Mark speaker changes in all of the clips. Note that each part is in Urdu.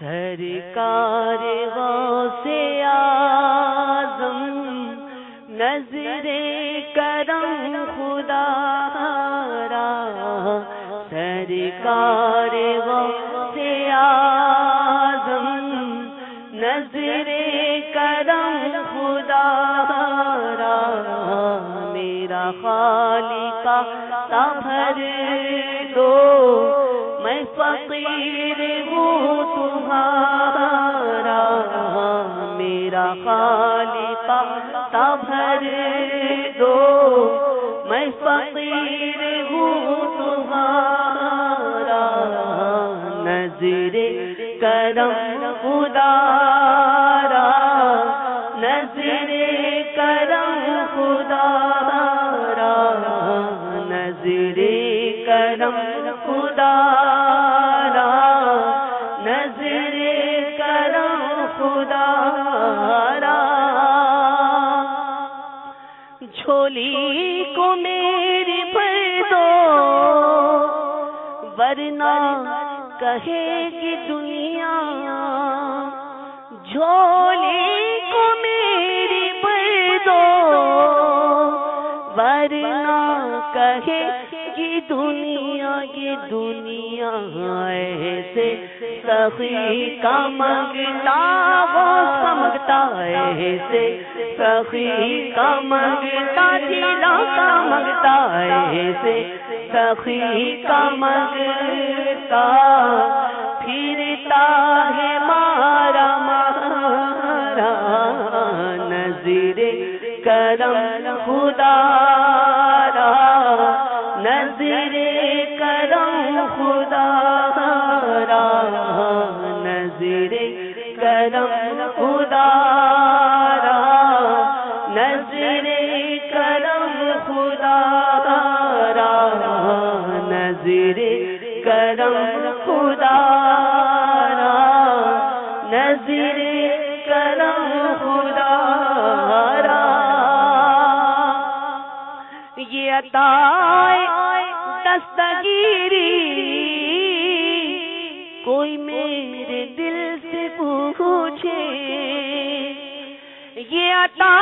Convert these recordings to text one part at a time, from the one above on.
Speaker 1: سرکار سے آزم نظر کرم خدا را۔ سرکار سے آزم نظر کرم خدا را۔ میرا خالقہ تبھر دو، میں فقیر بھر دو۔ میں فقیر ہوں تمہارا۔ نظر کرم خدا۔ جھولی کو میری بھر دو۔ ورنہ کہے کہ دنیا جھولی دنیا ایسے سخی کا منگتا وہ سمگتا ایسے سخی کا منگتا جیلا کا منگتا ایسے سخی کا منگتا پھرتا کرم خدا نظر کرم خدا نظر کرم خدا نظر کرم خدا نظر کرم خدا یہ عطا دستگیری کوئی میرے دل سے پوچھے یہ عطا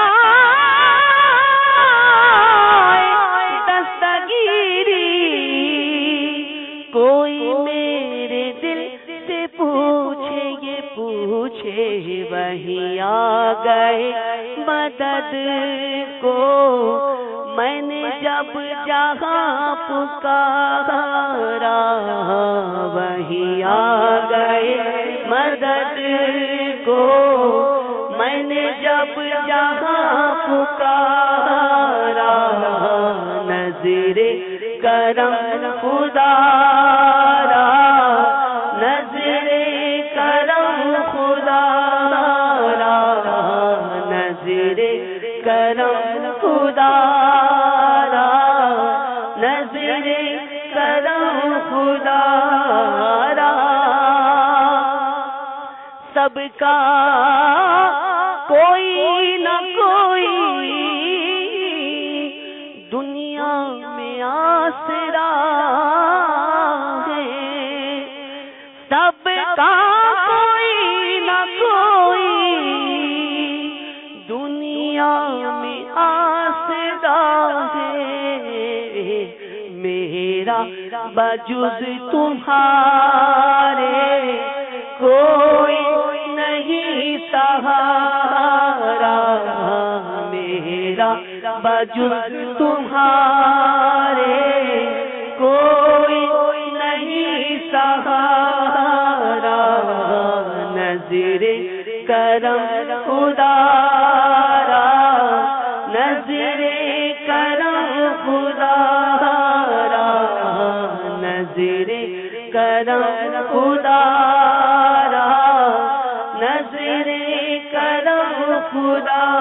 Speaker 1: گئے مدد کو میں نے جب جہاں پکارا، وہی آ گئے مدد کو۔ میں نے جب جہاں پکارا نظر کرم خدا نظر سب کا کوئی نہ کوئی دنیا میں آسرا ہے سب کا کوئی نہ کوئی دنیا میں آسرا ہے میرا بجز تمہارے، کوئی سہارا میرا بجز تمہارے کوئی نہیں سہارا نظر کرم خدا کرم خدا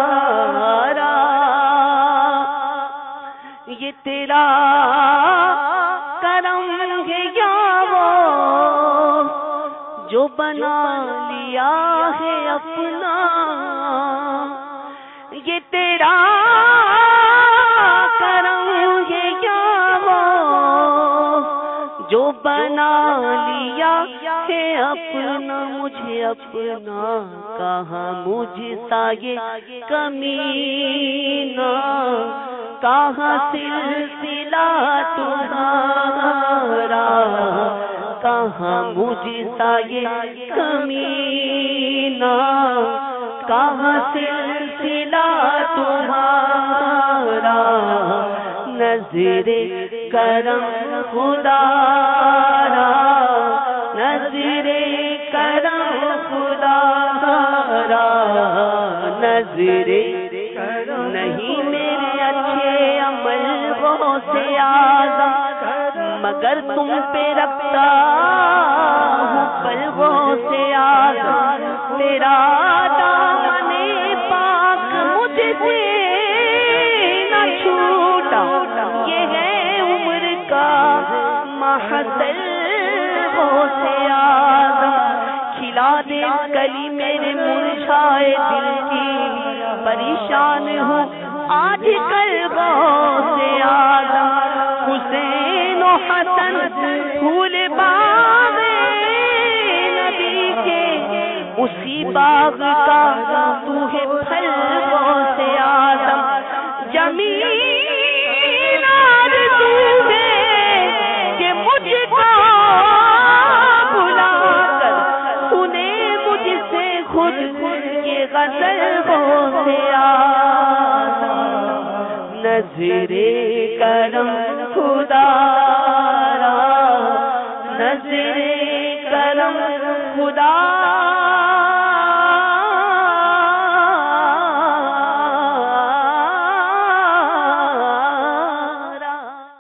Speaker 1: یہ تیرا کرم ہے یا وہ؟ جو بنا لیا ہے اپنا۔ یہ تیرا کرم ہے یا وہ؟ جو بنا لیا ہے اپنا مجھے اپنا کہاں مجھ سا یہ کمینہ؟ کہاں سلسلہ تمہارا؟ کہاں مجھ سا یہ کمینہ؟ کہاں سلسلہ تمہارا؟ نظر کرم خدا نظر کرم خدا نظر نہیں میرے اچھے عمل وہ سے آزاد، مگر تم پہ رکھتا ہوں پل وہ سے آزاد۔ تیرا دامن پاک مجھ سے نہ چھوٹا، یہ ہے عمر کا محضل وہ سے آزاد کھلا دے کلی میرے مرچھائے دل کی۔ پریشان ہوں آج کل بہت سے آدم حسین و حسن پھول باغ نبی کے۔ اسی باغ کا تو ہے پھل بہت سے آدم زمین نظر کرم خدا نظر کرم خدا